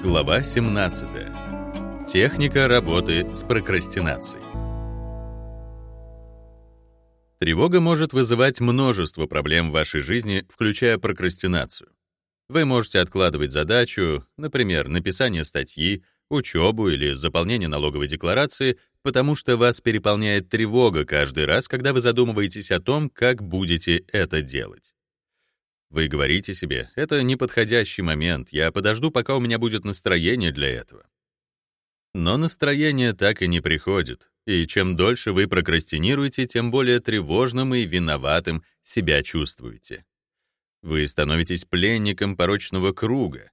Глава 17. Техника работы с прокрастинацией. Тревога может вызывать множество проблем в вашей жизни, включая прокрастинацию. Вы можете откладывать задачу, например, написание статьи, учебу или заполнение налоговой декларации, потому что вас переполняет тревога каждый раз, когда вы задумываетесь о том, как будете это делать. Вы говорите себе, это неподходящий момент, я подожду, пока у меня будет настроение для этого. Но настроение так и не приходит, и чем дольше вы прокрастинируете, тем более тревожным и виноватым себя чувствуете. Вы становитесь пленником порочного круга.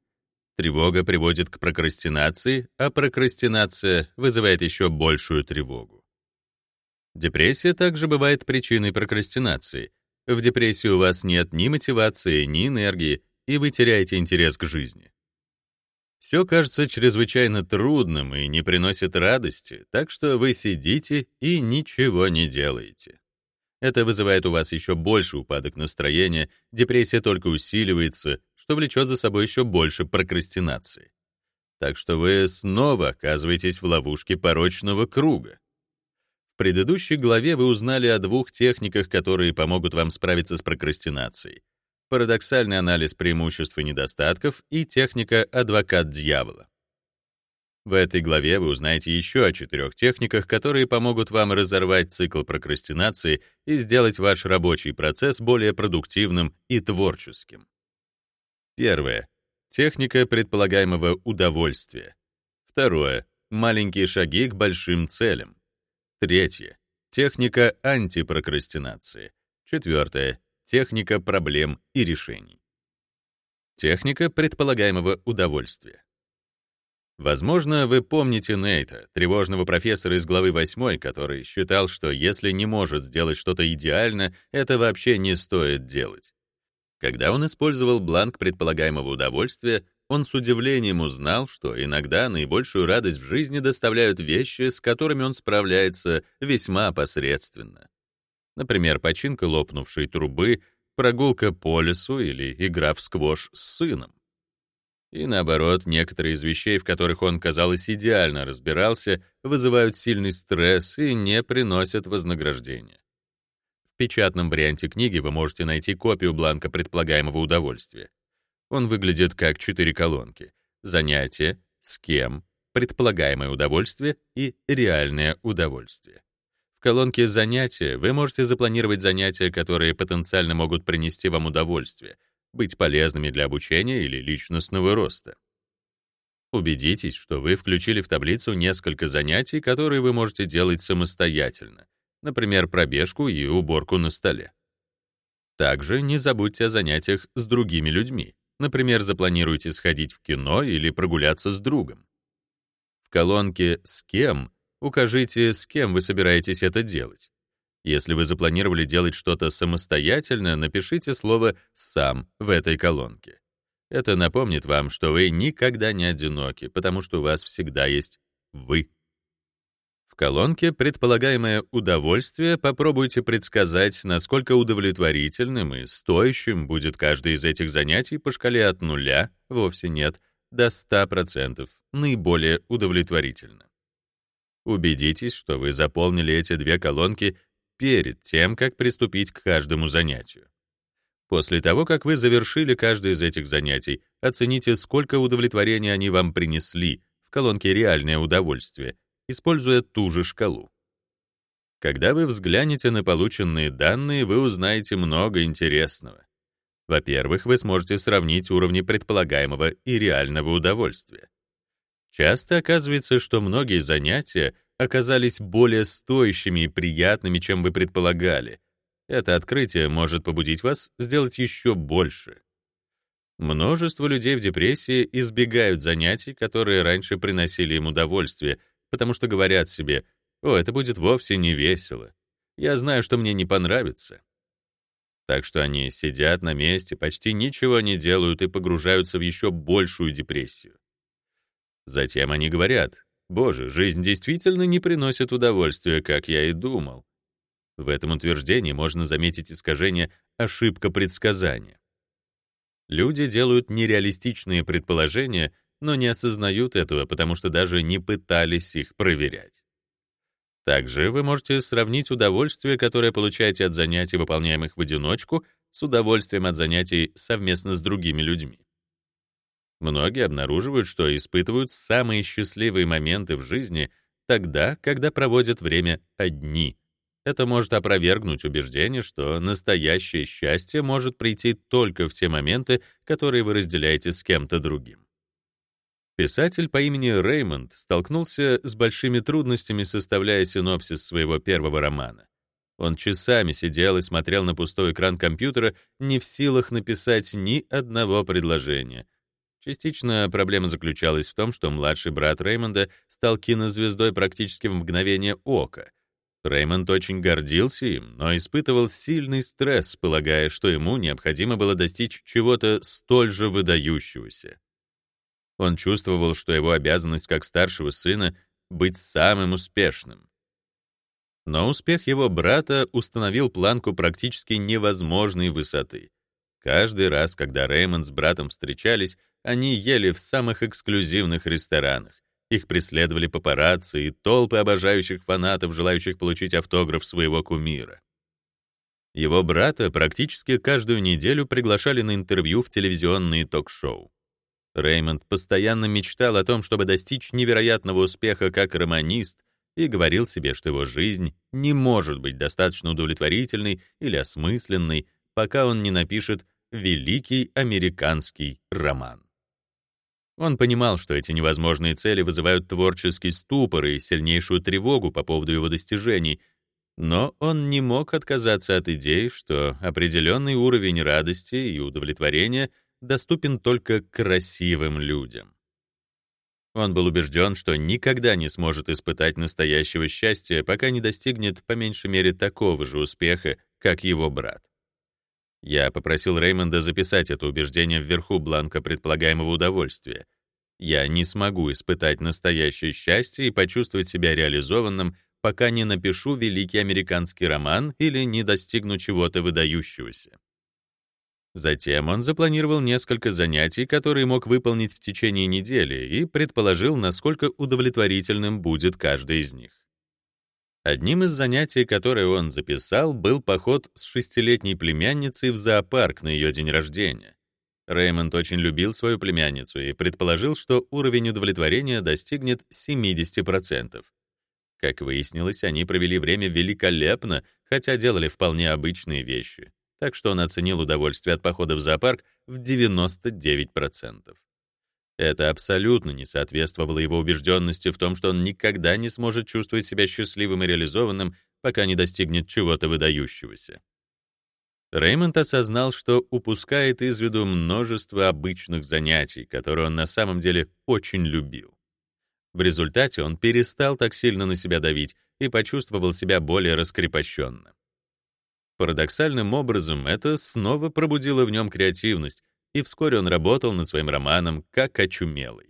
Тревога приводит к прокрастинации, а прокрастинация вызывает еще большую тревогу. Депрессия также бывает причиной прокрастинации — в депрессии у вас нет ни мотивации, ни энергии, и вы теряете интерес к жизни. Все кажется чрезвычайно трудным и не приносит радости, так что вы сидите и ничего не делаете. Это вызывает у вас еще больше упадок настроения, депрессия только усиливается, что влечет за собой еще больше прокрастинации. Так что вы снова оказываетесь в ловушке порочного круга. В предыдущей главе вы узнали о двух техниках, которые помогут вам справиться с прокрастинацией. Парадоксальный анализ преимуществ и недостатков и техника «Адвокат дьявола». В этой главе вы узнаете еще о четырех техниках, которые помогут вам разорвать цикл прокрастинации и сделать ваш рабочий процесс более продуктивным и творческим. Первое. Техника предполагаемого удовольствия. Второе. Маленькие шаги к большим целям. Третье. Техника антипрокрастинации. Четвертое. Техника проблем и решений. Техника предполагаемого удовольствия. Возможно, вы помните Нейта, тревожного профессора из главы 8, который считал, что если не может сделать что-то идеально, это вообще не стоит делать. Когда он использовал бланк предполагаемого удовольствия, он с удивлением узнал, что иногда наибольшую радость в жизни доставляют вещи, с которыми он справляется весьма посредственно. Например, починка лопнувшей трубы, прогулка по лесу или игра в сквош с сыном. И наоборот, некоторые из вещей, в которых он, казалось, идеально разбирался, вызывают сильный стресс и не приносят вознаграждения. В печатном варианте книги вы можете найти копию бланка предполагаемого удовольствия. Он выглядит как четыре колонки. Занятие, с кем, предполагаемое удовольствие и реальное удовольствие. В колонке «Занятия» вы можете запланировать занятия, которые потенциально могут принести вам удовольствие, быть полезными для обучения или личностного роста. Убедитесь, что вы включили в таблицу несколько занятий, которые вы можете делать самостоятельно, например, пробежку и уборку на столе. Также не забудьте о занятиях с другими людьми. Например, запланируете сходить в кино или прогуляться с другом. В колонке «С кем» укажите, с кем вы собираетесь это делать. Если вы запланировали делать что-то самостоятельно, напишите слово «сам» в этой колонке. Это напомнит вам, что вы никогда не одиноки, потому что у вас всегда есть «вы». В колонке «Предполагаемое удовольствие» попробуйте предсказать, насколько удовлетворительным и стоящим будет каждое из этих занятий по шкале от нуля, вовсе нет, до 100%, наиболее удовлетворительно. Убедитесь, что вы заполнили эти две колонки перед тем, как приступить к каждому занятию. После того, как вы завершили каждое из этих занятий, оцените, сколько удовлетворения они вам принесли в колонке «Реальное удовольствие», используя ту же шкалу. Когда вы взглянете на полученные данные, вы узнаете много интересного. Во-первых, вы сможете сравнить уровни предполагаемого и реального удовольствия. Часто оказывается, что многие занятия оказались более стоящими и приятными, чем вы предполагали. Это открытие может побудить вас сделать еще больше. Множество людей в депрессии избегают занятий, которые раньше приносили им удовольствие, потому что говорят себе, «О, это будет вовсе не весело. Я знаю, что мне не понравится». Так что они сидят на месте, почти ничего не делают и погружаются в еще большую депрессию. Затем они говорят, «Боже, жизнь действительно не приносит удовольствия, как я и думал». В этом утверждении можно заметить искажение «ошибка предсказания». Люди делают нереалистичные предположения, но не осознают этого, потому что даже не пытались их проверять. Также вы можете сравнить удовольствие, которое получаете от занятий, выполняемых в одиночку, с удовольствием от занятий совместно с другими людьми. Многие обнаруживают, что испытывают самые счастливые моменты в жизни тогда, когда проводят время одни. Это может опровергнуть убеждение, что настоящее счастье может прийти только в те моменты, которые вы разделяете с кем-то другим. Писатель по имени Реймонд столкнулся с большими трудностями, составляя синопсис своего первого романа. Он часами сидел и смотрел на пустой экран компьютера, не в силах написать ни одного предложения. Частично проблема заключалась в том, что младший брат Реймонда стал кинозвездой практически в мгновение ока. Реймонд очень гордился им, но испытывал сильный стресс, полагая, что ему необходимо было достичь чего-то столь же выдающегося. Он чувствовал, что его обязанность как старшего сына — быть самым успешным. Но успех его брата установил планку практически невозможной высоты. Каждый раз, когда Рэймонд с братом встречались, они ели в самых эксклюзивных ресторанах. Их преследовали папарацци и толпы обожающих фанатов, желающих получить автограф своего кумира. Его брата практически каждую неделю приглашали на интервью в телевизионные ток-шоу. Реймонд постоянно мечтал о том, чтобы достичь невероятного успеха как романист, и говорил себе, что его жизнь не может быть достаточно удовлетворительной или осмысленной, пока он не напишет великий американский роман. Он понимал, что эти невозможные цели вызывают творческий ступор и сильнейшую тревогу по поводу его достижений, но он не мог отказаться от идеи, что определенный уровень радости и удовлетворения — доступен только красивым людям. Он был убежден, что никогда не сможет испытать настоящего счастья, пока не достигнет по меньшей мере такого же успеха, как его брат. Я попросил Реймонда записать это убеждение вверху бланка предполагаемого удовольствия. Я не смогу испытать настоящее счастье и почувствовать себя реализованным, пока не напишу великий американский роман или не достигну чего-то выдающегося. Затем он запланировал несколько занятий, которые мог выполнить в течение недели, и предположил, насколько удовлетворительным будет каждый из них. Одним из занятий, которые он записал, был поход с шестилетней племянницей в зоопарк на ее день рождения. Рэймонд очень любил свою племянницу и предположил, что уровень удовлетворения достигнет 70%. Как выяснилось, они провели время великолепно, хотя делали вполне обычные вещи так что он оценил удовольствие от похода в зоопарк в 99%. Это абсолютно не соответствовало его убежденности в том, что он никогда не сможет чувствовать себя счастливым и реализованным, пока не достигнет чего-то выдающегося. Реймонд осознал, что упускает из виду множество обычных занятий, которые он на самом деле очень любил. В результате он перестал так сильно на себя давить и почувствовал себя более раскрепощенно. Парадоксальным образом это снова пробудило в нем креативность, и вскоре он работал над своим романом как очумелый.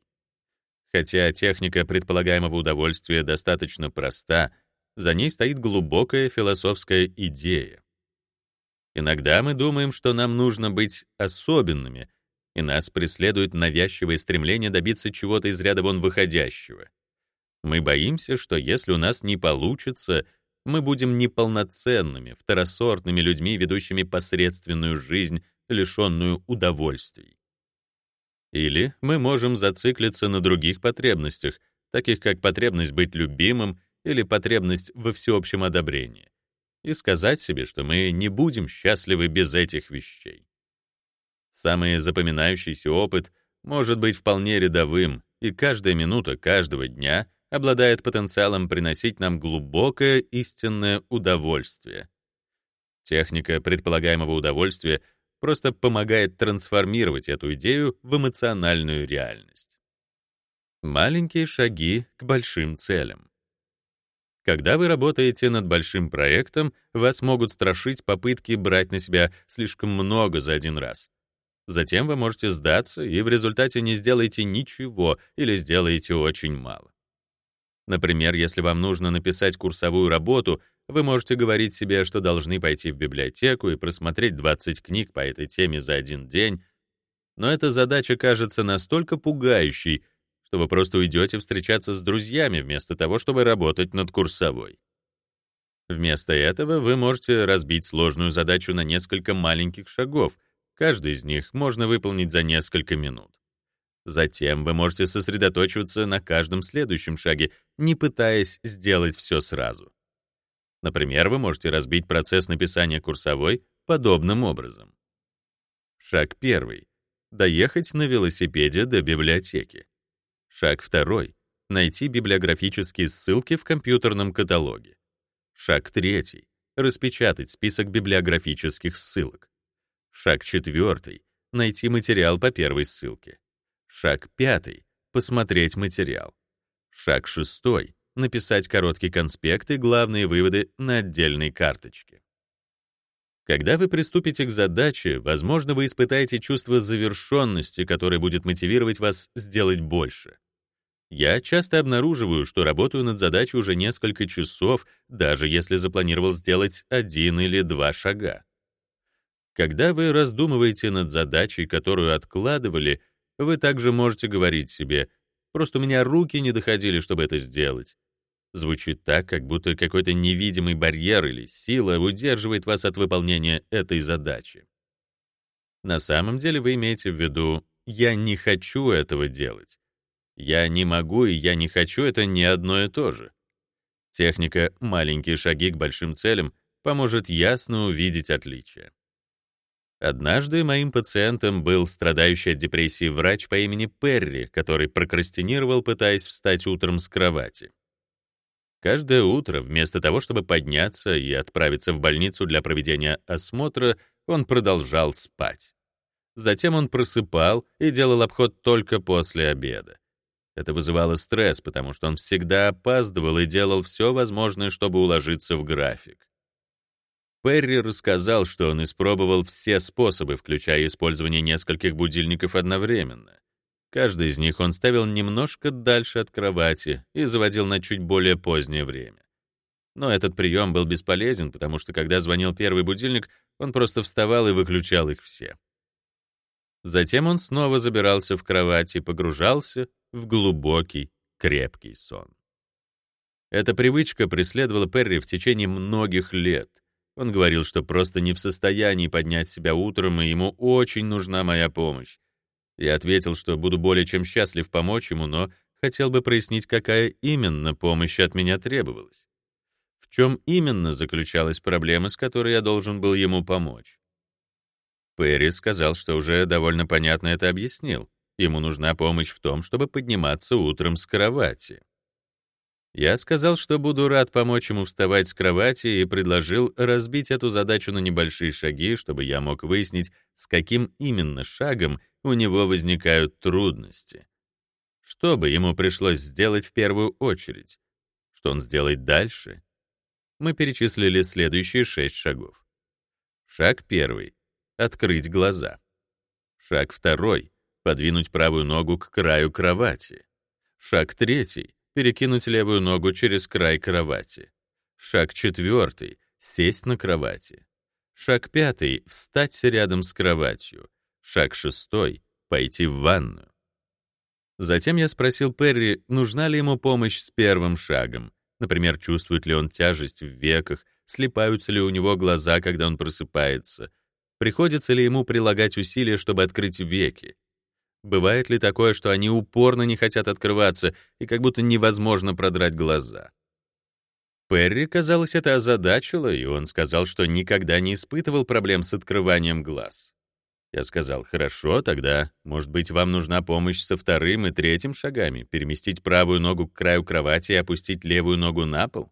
Хотя техника предполагаемого удовольствия достаточно проста, за ней стоит глубокая философская идея. Иногда мы думаем, что нам нужно быть особенными, и нас преследует навязчивое стремление добиться чего-то из ряда вон выходящего. Мы боимся, что если у нас не получится, мы будем неполноценными, второсортными людьми, ведущими посредственную жизнь, лишенную удовольствий. Или мы можем зациклиться на других потребностях, таких как потребность быть любимым или потребность во всеобщем одобрении, и сказать себе, что мы не будем счастливы без этих вещей. Самый запоминающийся опыт может быть вполне рядовым, и каждая минута каждого дня обладает потенциалом приносить нам глубокое истинное удовольствие. Техника предполагаемого удовольствия просто помогает трансформировать эту идею в эмоциональную реальность. Маленькие шаги к большим целям. Когда вы работаете над большим проектом, вас могут страшить попытки брать на себя слишком много за один раз. Затем вы можете сдаться и в результате не сделаете ничего или сделаете очень мало. Например, если вам нужно написать курсовую работу, вы можете говорить себе, что должны пойти в библиотеку и просмотреть 20 книг по этой теме за один день. Но эта задача кажется настолько пугающей, что вы просто уйдете встречаться с друзьями вместо того, чтобы работать над курсовой. Вместо этого вы можете разбить сложную задачу на несколько маленьких шагов, каждый из них можно выполнить за несколько минут. Затем вы можете сосредоточиваться на каждом следующем шаге, не пытаясь сделать все сразу. Например, вы можете разбить процесс написания курсовой подобным образом. Шаг первый. Доехать на велосипеде до библиотеки. Шаг второй. Найти библиографические ссылки в компьютерном каталоге. Шаг третий. Распечатать список библиографических ссылок. Шаг четвертый. Найти материал по первой ссылке. Шаг пятый. Посмотреть материал. Шаг шестой. Написать короткий конспект и главные выводы на отдельной карточке. Когда вы приступите к задаче, возможно, вы испытаете чувство завершенности, которое будет мотивировать вас сделать больше. Я часто обнаруживаю, что работаю над задачей уже несколько часов, даже если запланировал сделать один или два шага. Когда вы раздумываете над задачей, которую откладывали, вы также можете говорить себе «просто у меня руки не доходили, чтобы это сделать». Звучит так, как будто какой-то невидимый барьер или сила удерживает вас от выполнения этой задачи. На самом деле вы имеете в виду «я не хочу этого делать». «Я не могу» и «я не хочу» — это не одно и то же. Техника «маленькие шаги к большим целям» поможет ясно увидеть отличия. Однажды моим пациентом был страдающий от депрессии врач по имени Перри, который прокрастинировал, пытаясь встать утром с кровати. Каждое утро, вместо того, чтобы подняться и отправиться в больницу для проведения осмотра, он продолжал спать. Затем он просыпал и делал обход только после обеда. Это вызывало стресс, потому что он всегда опаздывал и делал все возможное, чтобы уложиться в график. Перри рассказал, что он испробовал все способы, включая использование нескольких будильников одновременно. Каждый из них он ставил немножко дальше от кровати и заводил на чуть более позднее время. Но этот прием был бесполезен, потому что когда звонил первый будильник, он просто вставал и выключал их все. Затем он снова забирался в кровать и погружался в глубокий, крепкий сон. Эта привычка преследовала Перри в течение многих лет — он говорил, что просто не в состоянии поднять себя утром, и ему очень нужна моя помощь. Я ответил, что буду более чем счастлив помочь ему, но хотел бы прояснить, какая именно помощь от меня требовалась. В чем именно заключалась проблема, с которой я должен был ему помочь? Перри сказал, что уже довольно понятно это объяснил. Ему нужна помощь в том, чтобы подниматься утром с кровати. Я сказал, что буду рад помочь ему вставать с кровати и предложил разбить эту задачу на небольшие шаги, чтобы я мог выяснить, с каким именно шагом у него возникают трудности. Что бы ему пришлось сделать в первую очередь? Что он сделает дальше? Мы перечислили следующие шесть шагов. Шаг первый — открыть глаза. Шаг второй — подвинуть правую ногу к краю кровати. Шаг третий перекинуть левую ногу через край кровати. Шаг четвертый — сесть на кровати. Шаг пятый — встать рядом с кроватью. Шаг шестой — пойти в ванную. Затем я спросил Перри, нужна ли ему помощь с первым шагом. Например, чувствует ли он тяжесть в веках, слепаются ли у него глаза, когда он просыпается, приходится ли ему прилагать усилия, чтобы открыть веки. Бывает ли такое, что они упорно не хотят открываться и как будто невозможно продрать глаза? Перри, казалось, это озадачило, и он сказал, что никогда не испытывал проблем с открыванием глаз. Я сказал, хорошо, тогда, может быть, вам нужна помощь со вторым и третьим шагами, переместить правую ногу к краю кровати и опустить левую ногу на пол?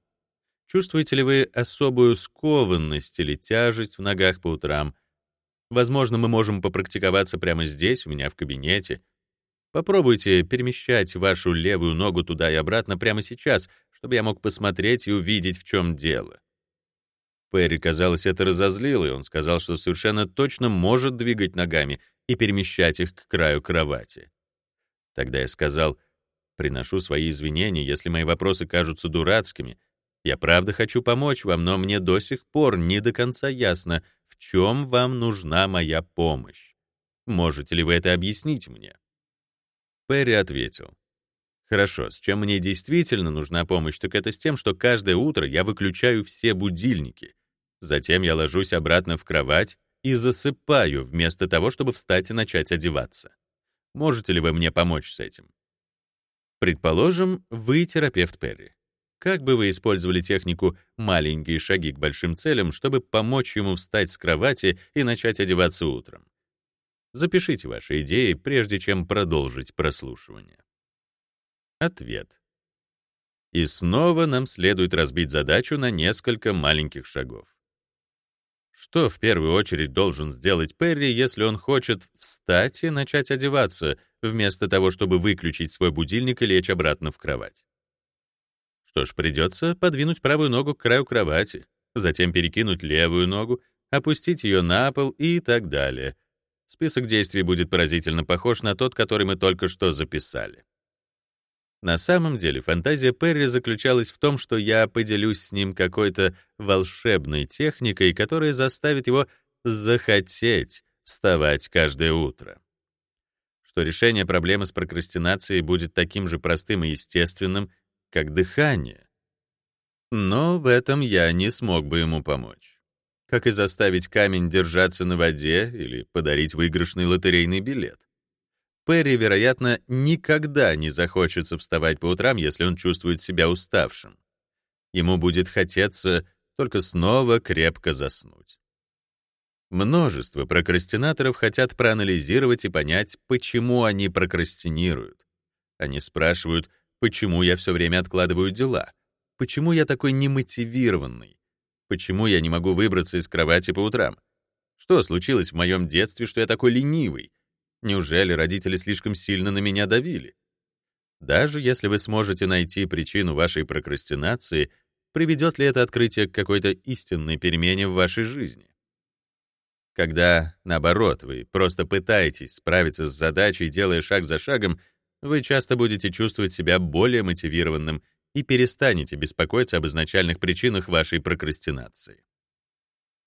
Чувствуете ли вы особую скованность или тяжесть в ногах по утрам, Возможно, мы можем попрактиковаться прямо здесь, у меня в кабинете. Попробуйте перемещать вашу левую ногу туда и обратно прямо сейчас, чтобы я мог посмотреть и увидеть, в чем дело. Перри, казалось, это разозлило, и он сказал, что совершенно точно может двигать ногами и перемещать их к краю кровати. Тогда я сказал, приношу свои извинения, если мои вопросы кажутся дурацкими. Я правда хочу помочь вам, но мне до сих пор не до конца ясно, чем вам нужна моя помощь. Можете ли вы это объяснить мне? Перри ответил. Хорошо, с чем мне действительно нужна помощь, так это с тем, что каждое утро я выключаю все будильники. Затем я ложусь обратно в кровать и засыпаю, вместо того, чтобы встать и начать одеваться. Можете ли вы мне помочь с этим? Предположим, вы терапевт Перри. Как бы вы использовали технику «маленькие шаги к большим целям», чтобы помочь ему встать с кровати и начать одеваться утром? Запишите ваши идеи, прежде чем продолжить прослушивание. Ответ. И снова нам следует разбить задачу на несколько маленьких шагов. Что в первую очередь должен сделать Перри, если он хочет встать и начать одеваться, вместо того, чтобы выключить свой будильник и лечь обратно в кровать? Что ж, придется подвинуть правую ногу к краю кровати, затем перекинуть левую ногу, опустить ее на пол и так далее. Список действий будет поразительно похож на тот, который мы только что записали. На самом деле фантазия Перри заключалась в том, что я поделюсь с ним какой-то волшебной техникой, которая заставит его захотеть вставать каждое утро. Что решение проблемы с прокрастинацией будет таким же простым и естественным, как дыхание. Но в этом я не смог бы ему помочь. Как и заставить камень держаться на воде или подарить выигрышный лотерейный билет. Перри, вероятно, никогда не захочется вставать по утрам, если он чувствует себя уставшим. Ему будет хотеться только снова крепко заснуть. Множество прокрастинаторов хотят проанализировать и понять, почему они прокрастинируют. Они спрашивают, Почему я все время откладываю дела? Почему я такой немотивированный? Почему я не могу выбраться из кровати по утрам? Что случилось в моем детстве, что я такой ленивый? Неужели родители слишком сильно на меня давили? Даже если вы сможете найти причину вашей прокрастинации, приведет ли это открытие к какой-то истинной перемене в вашей жизни? Когда, наоборот, вы просто пытаетесь справиться с задачей, делая шаг за шагом, вы часто будете чувствовать себя более мотивированным и перестанете беспокоиться об изначальных причинах вашей прокрастинации.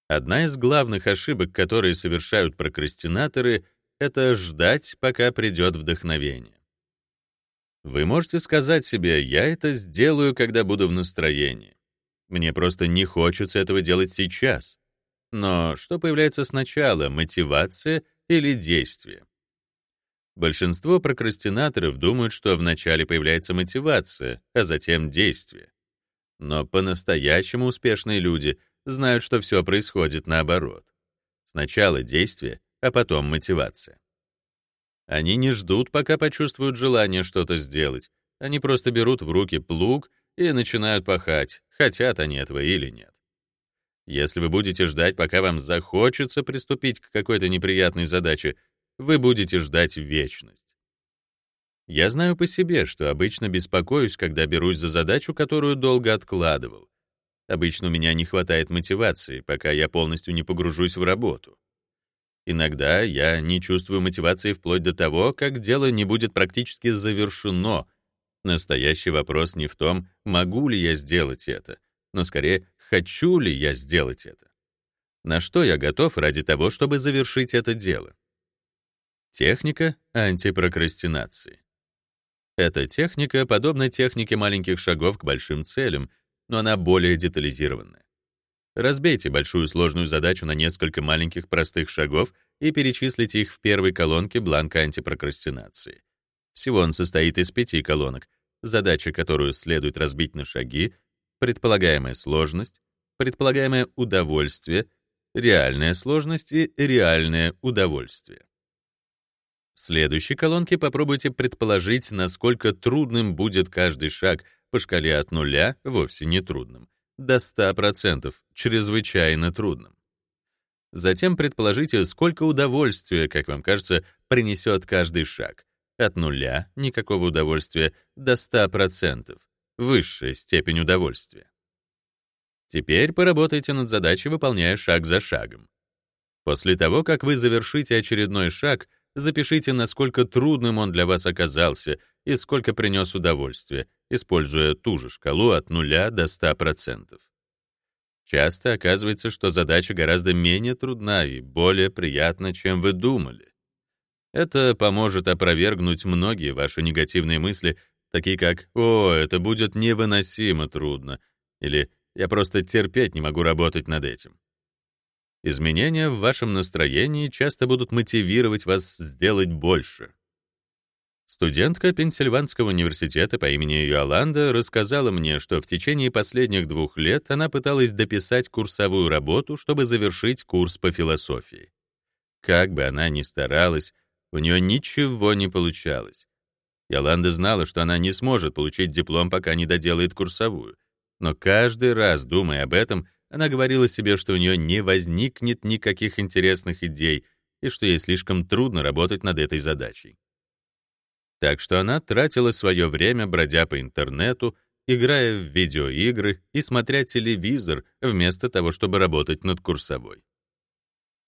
Одна из главных ошибок, которые совершают прокрастинаторы, это ждать, пока придет вдохновение. Вы можете сказать себе «я это сделаю, когда буду в настроении». Мне просто не хочется этого делать сейчас. Но что появляется сначала, мотивация или действие? Большинство прокрастинаторов думают, что вначале появляется мотивация, а затем действие. Но по-настоящему успешные люди знают, что все происходит наоборот. Сначала действие, а потом мотивация. Они не ждут, пока почувствуют желание что-то сделать. Они просто берут в руки плуг и начинают пахать, хотят они этого или нет. Если вы будете ждать, пока вам захочется приступить к какой-то неприятной задаче, вы будете ждать вечность. Я знаю по себе, что обычно беспокоюсь, когда берусь за задачу, которую долго откладывал. Обычно у меня не хватает мотивации, пока я полностью не погружусь в работу. Иногда я не чувствую мотивации вплоть до того, как дело не будет практически завершено. Настоящий вопрос не в том, могу ли я сделать это, но скорее, хочу ли я сделать это. На что я готов ради того, чтобы завершить это дело. Техника антипрокрастинации. Эта техника подобна технике маленьких шагов к большим целям, но она более детализированная. Разбейте большую сложную задачу на несколько маленьких простых шагов и перечислите их в первой колонке бланка антипрокрастинации. Всего он состоит из пяти колонок, задача, которую следует разбить на шаги, предполагаемая сложность, предполагаемое удовольствие, реальная сложность и реальное удовольствие. В следующей колонке попробуйте предположить, насколько трудным будет каждый шаг по шкале от нуля, вовсе не трудным, до 100%, чрезвычайно трудным. Затем предположите, сколько удовольствия, как вам кажется, принесет каждый шаг. От нуля — никакого удовольствия, до 100%, высшая степень удовольствия. Теперь поработайте над задачей, выполняя шаг за шагом. После того, как вы завершите очередной шаг, запишите, насколько трудным он для вас оказался и сколько принес удовольствия, используя ту же шкалу от 0 до 100%. Часто оказывается, что задача гораздо менее трудна и более приятна, чем вы думали. Это поможет опровергнуть многие ваши негативные мысли, такие как «О, это будет невыносимо трудно» или «Я просто терпеть не могу работать над этим». Изменения в вашем настроении часто будут мотивировать вас сделать больше. Студентка Пенсильванского университета по имени Йоланда рассказала мне, что в течение последних двух лет она пыталась дописать курсовую работу, чтобы завершить курс по философии. Как бы она ни старалась, у нее ничего не получалось. Йоланда знала, что она не сможет получить диплом, пока не доделает курсовую. Но каждый раз, думая об этом, она говорила себе, что у нее не возникнет никаких интересных идей и что ей слишком трудно работать над этой задачей. Так что она тратила свое время, бродя по интернету, играя в видеоигры и смотря телевизор, вместо того, чтобы работать над курсовой.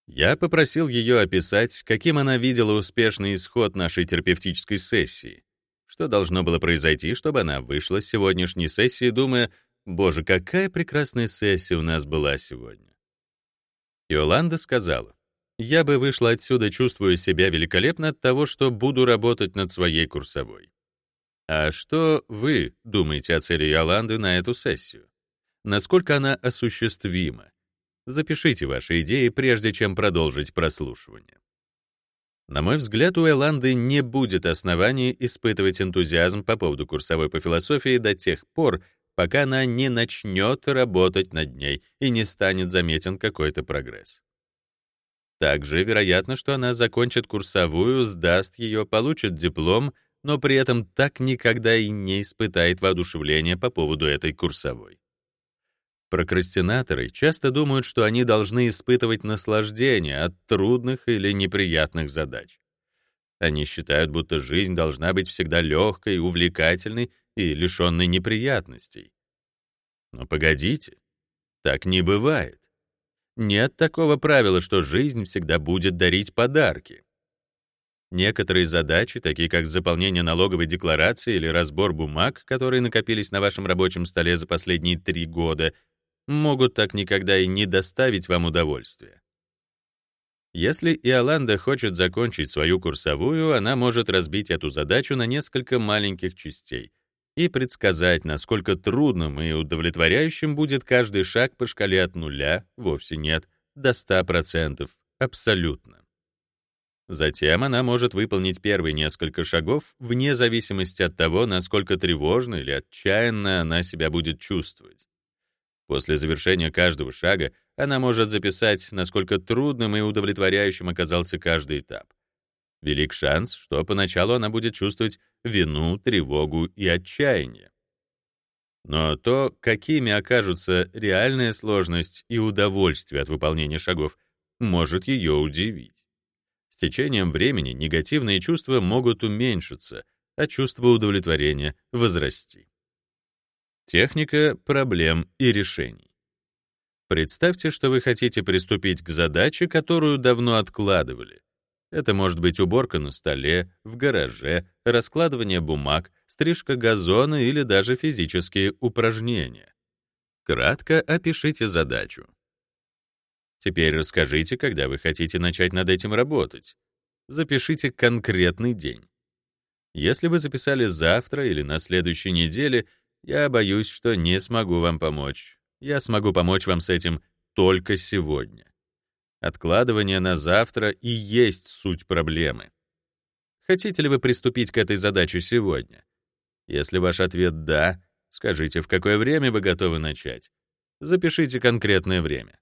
Я попросил ее описать, каким она видела успешный исход нашей терапевтической сессии, что должно было произойти, чтобы она вышла с сегодняшней сессии, думая, «Боже, какая прекрасная сессия у нас была сегодня». Иоланда сказала, я бы вышла отсюда, чувствуя себя великолепно от того, что буду работать над своей курсовой. А что вы думаете о цели Йоланды на эту сессию? Насколько она осуществима? Запишите ваши идеи, прежде чем продолжить прослушивание. На мой взгляд, у Эланды не будет оснований испытывать энтузиазм по поводу курсовой по философии до тех пор, пока она не начнет работать над ней и не станет заметен какой-то прогресс. Также вероятно, что она закончит курсовую, сдаст ее, получит диплом, но при этом так никогда и не испытает воодушевления по поводу этой курсовой. Прокрастинаторы часто думают, что они должны испытывать наслаждение от трудных или неприятных задач. Они считают, будто жизнь должна быть всегда легкой, увлекательной и лишенной неприятностей. Но погодите, так не бывает. Нет такого правила, что жизнь всегда будет дарить подарки. Некоторые задачи, такие как заполнение налоговой декларации или разбор бумаг, которые накопились на вашем рабочем столе за последние три года, могут так никогда и не доставить вам удовольствия. Если Иоланда хочет закончить свою курсовую, она может разбить эту задачу на несколько маленьких частей и предсказать, насколько трудным и удовлетворяющим будет каждый шаг по шкале от нуля, вовсе нет, до 100%, абсолютно. Затем она может выполнить первые несколько шагов вне зависимости от того, насколько тревожно или отчаянно она себя будет чувствовать. После завершения каждого шага она может записать, насколько трудным и удовлетворяющим оказался каждый этап. Велик шанс, что поначалу она будет чувствовать вину, тревогу и отчаяние. Но то, какими окажутся реальная сложность и удовольствие от выполнения шагов, может ее удивить. С течением времени негативные чувства могут уменьшиться, а чувство удовлетворения — возрасти. Техника проблем и решений. Представьте, что вы хотите приступить к задаче, которую давно откладывали. Это может быть уборка на столе, в гараже, раскладывание бумаг, стрижка газона или даже физические упражнения. Кратко опишите задачу. Теперь расскажите, когда вы хотите начать над этим работать. Запишите конкретный день. Если вы записали завтра или на следующей неделе, я боюсь, что не смогу вам помочь. Я смогу помочь вам с этим только сегодня. Откладывание на завтра и есть суть проблемы. Хотите ли вы приступить к этой задаче сегодня? Если ваш ответ «да», скажите, в какое время вы готовы начать. Запишите конкретное время.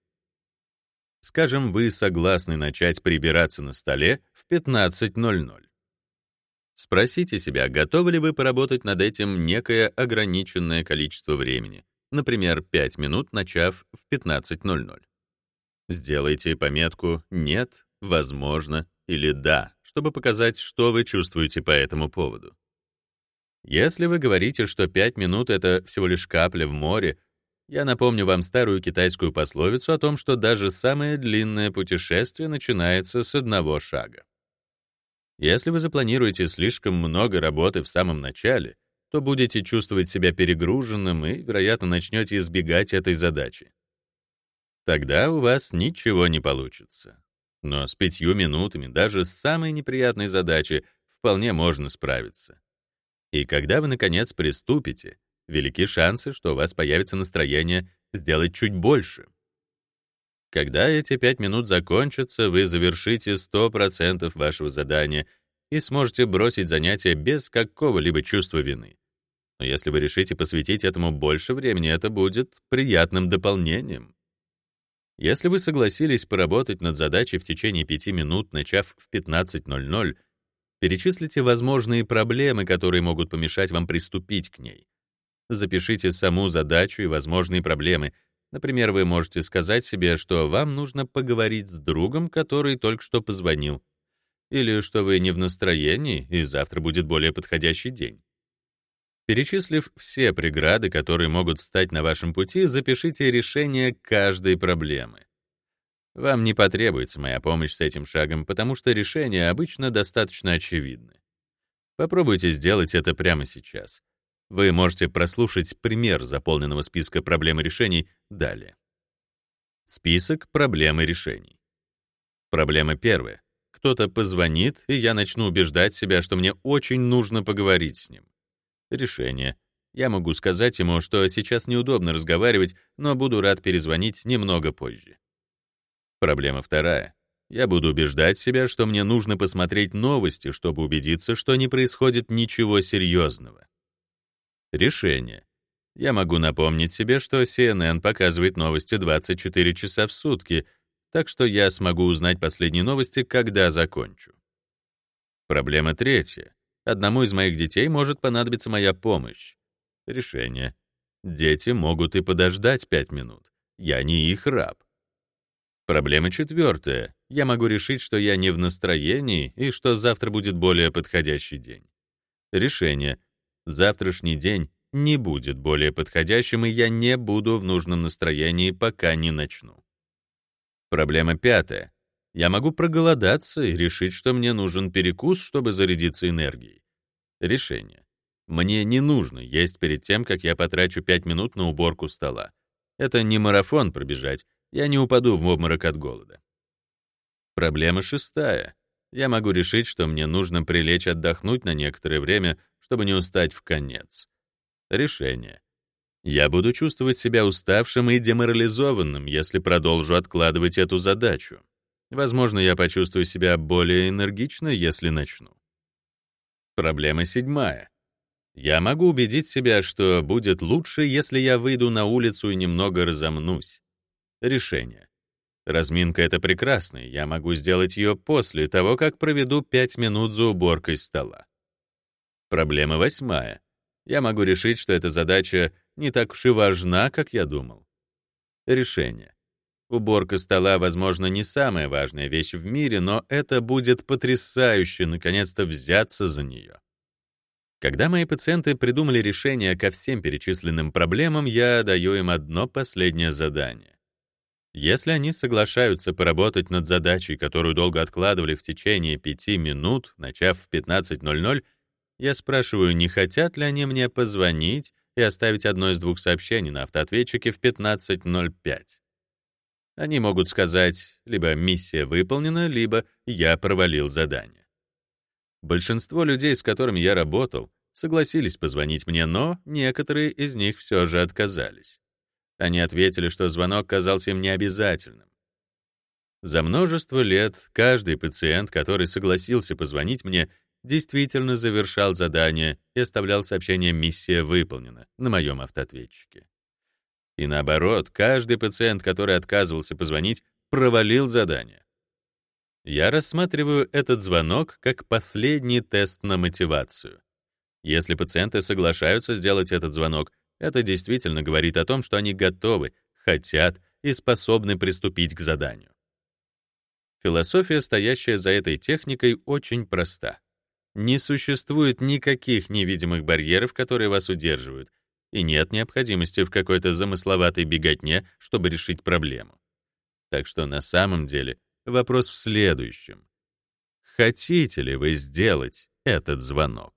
Скажем, вы согласны начать прибираться на столе в 15.00. Спросите себя, готовы ли вы поработать над этим некое ограниченное количество времени, например, 5 минут, начав в 15.00. Сделайте пометку «нет», «возможно» или «да», чтобы показать, что вы чувствуете по этому поводу. Если вы говорите, что 5 минут — это всего лишь капля в море, я напомню вам старую китайскую пословицу о том, что даже самое длинное путешествие начинается с одного шага. Если вы запланируете слишком много работы в самом начале, то будете чувствовать себя перегруженным и, вероятно, начнете избегать этой задачи тогда у вас ничего не получится. Но с пятью минутами даже с самой неприятной задачи вполне можно справиться. И когда вы, наконец, приступите, велики шансы, что у вас появится настроение сделать чуть больше. Когда эти пять минут закончатся, вы завершите 100% вашего задания и сможете бросить занятие без какого-либо чувства вины. Но если вы решите посвятить этому больше времени, это будет приятным дополнением. Если вы согласились поработать над задачей в течение 5 минут, начав в 15.00, перечислите возможные проблемы, которые могут помешать вам приступить к ней. Запишите саму задачу и возможные проблемы. Например, вы можете сказать себе, что вам нужно поговорить с другом, который только что позвонил, или что вы не в настроении, и завтра будет более подходящий день. Перечислив все преграды, которые могут встать на вашем пути, запишите решение каждой проблемы. Вам не потребуется моя помощь с этим шагом, потому что решения обычно достаточно очевидны. Попробуйте сделать это прямо сейчас. Вы можете прослушать пример заполненного списка проблем и решений далее. Список проблем и решений. Проблема первая. Кто-то позвонит, и я начну убеждать себя, что мне очень нужно поговорить с ним. Решение. Я могу сказать ему, что сейчас неудобно разговаривать, но буду рад перезвонить немного позже. Проблема вторая. Я буду убеждать себя, что мне нужно посмотреть новости, чтобы убедиться, что не происходит ничего серьезного. Решение. Я могу напомнить себе, что CNN показывает новости 24 часа в сутки, так что я смогу узнать последние новости, когда закончу. Проблема третья. Одному из моих детей может понадобиться моя помощь. Решение. Дети могут и подождать пять минут. Я не их раб. Проблема четвертая. Я могу решить, что я не в настроении и что завтра будет более подходящий день. Решение. Завтрашний день не будет более подходящим, и я не буду в нужном настроении, пока не начну. Проблема пятая. Я могу проголодаться и решить, что мне нужен перекус, чтобы зарядиться энергией. Решение. Мне не нужно есть перед тем, как я потрачу 5 минут на уборку стола. Это не марафон пробежать, я не упаду в обморок от голода. Проблема шестая. Я могу решить, что мне нужно прилечь отдохнуть на некоторое время, чтобы не устать в конец. Решение. Я буду чувствовать себя уставшим и деморализованным, если продолжу откладывать эту задачу. Возможно, я почувствую себя более энергично, если начну. Проблема седьмая. Я могу убедить себя, что будет лучше, если я выйду на улицу и немного разомнусь. Решение. Разминка — это прекрасно, я могу сделать ее после того, как проведу 5 минут за уборкой стола. Проблема восьмая. Я могу решить, что эта задача не так уж и важна, как я думал. Решение. Уборка стола, возможно, не самая важная вещь в мире, но это будет потрясающе наконец-то взяться за нее. Когда мои пациенты придумали решение ко всем перечисленным проблемам, я даю им одно последнее задание. Если они соглашаются поработать над задачей, которую долго откладывали в течение пяти минут, начав в 15.00, я спрашиваю, не хотят ли они мне позвонить и оставить одно из двух сообщений на автоответчике в 15.05. Они могут сказать, либо миссия выполнена, либо я провалил задание. Большинство людей, с которыми я работал, согласились позвонить мне, но некоторые из них все же отказались. Они ответили, что звонок казался им необязательным. За множество лет каждый пациент, который согласился позвонить мне, действительно завершал задание и оставлял сообщение «Миссия выполнена» на моем автоответчике. И наоборот, каждый пациент, который отказывался позвонить, провалил задание. Я рассматриваю этот звонок как последний тест на мотивацию. Если пациенты соглашаются сделать этот звонок, это действительно говорит о том, что они готовы, хотят и способны приступить к заданию. Философия, стоящая за этой техникой, очень проста. Не существует никаких невидимых барьеров, которые вас удерживают, и нет необходимости в какой-то замысловатой беготне, чтобы решить проблему. Так что на самом деле вопрос в следующем. Хотите ли вы сделать этот звонок?